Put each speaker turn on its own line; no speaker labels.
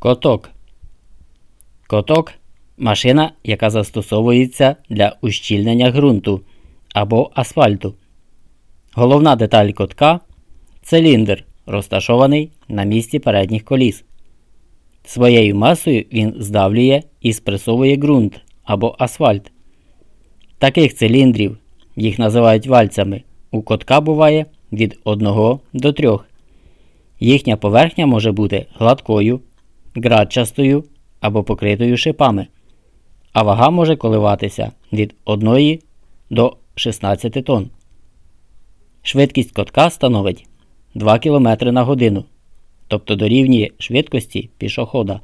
Коток. Коток машина, яка застосовується для ущільнення ґрунту або асфальту. Головна деталь котка циліндр, розташований на місці передніх коліс. Своєю масою він здавлює і спресовує ґрунт або асфальт. Таких циліндрів, їх називають вальцями, у котка буває від 1 до 3. Їхня поверхня може бути гладкою, градчастою або покритою шипами, а вага може коливатися від 1 до 16 тонн. Швидкість котка становить 2 км на годину, тобто дорівнює швидкості пішохода.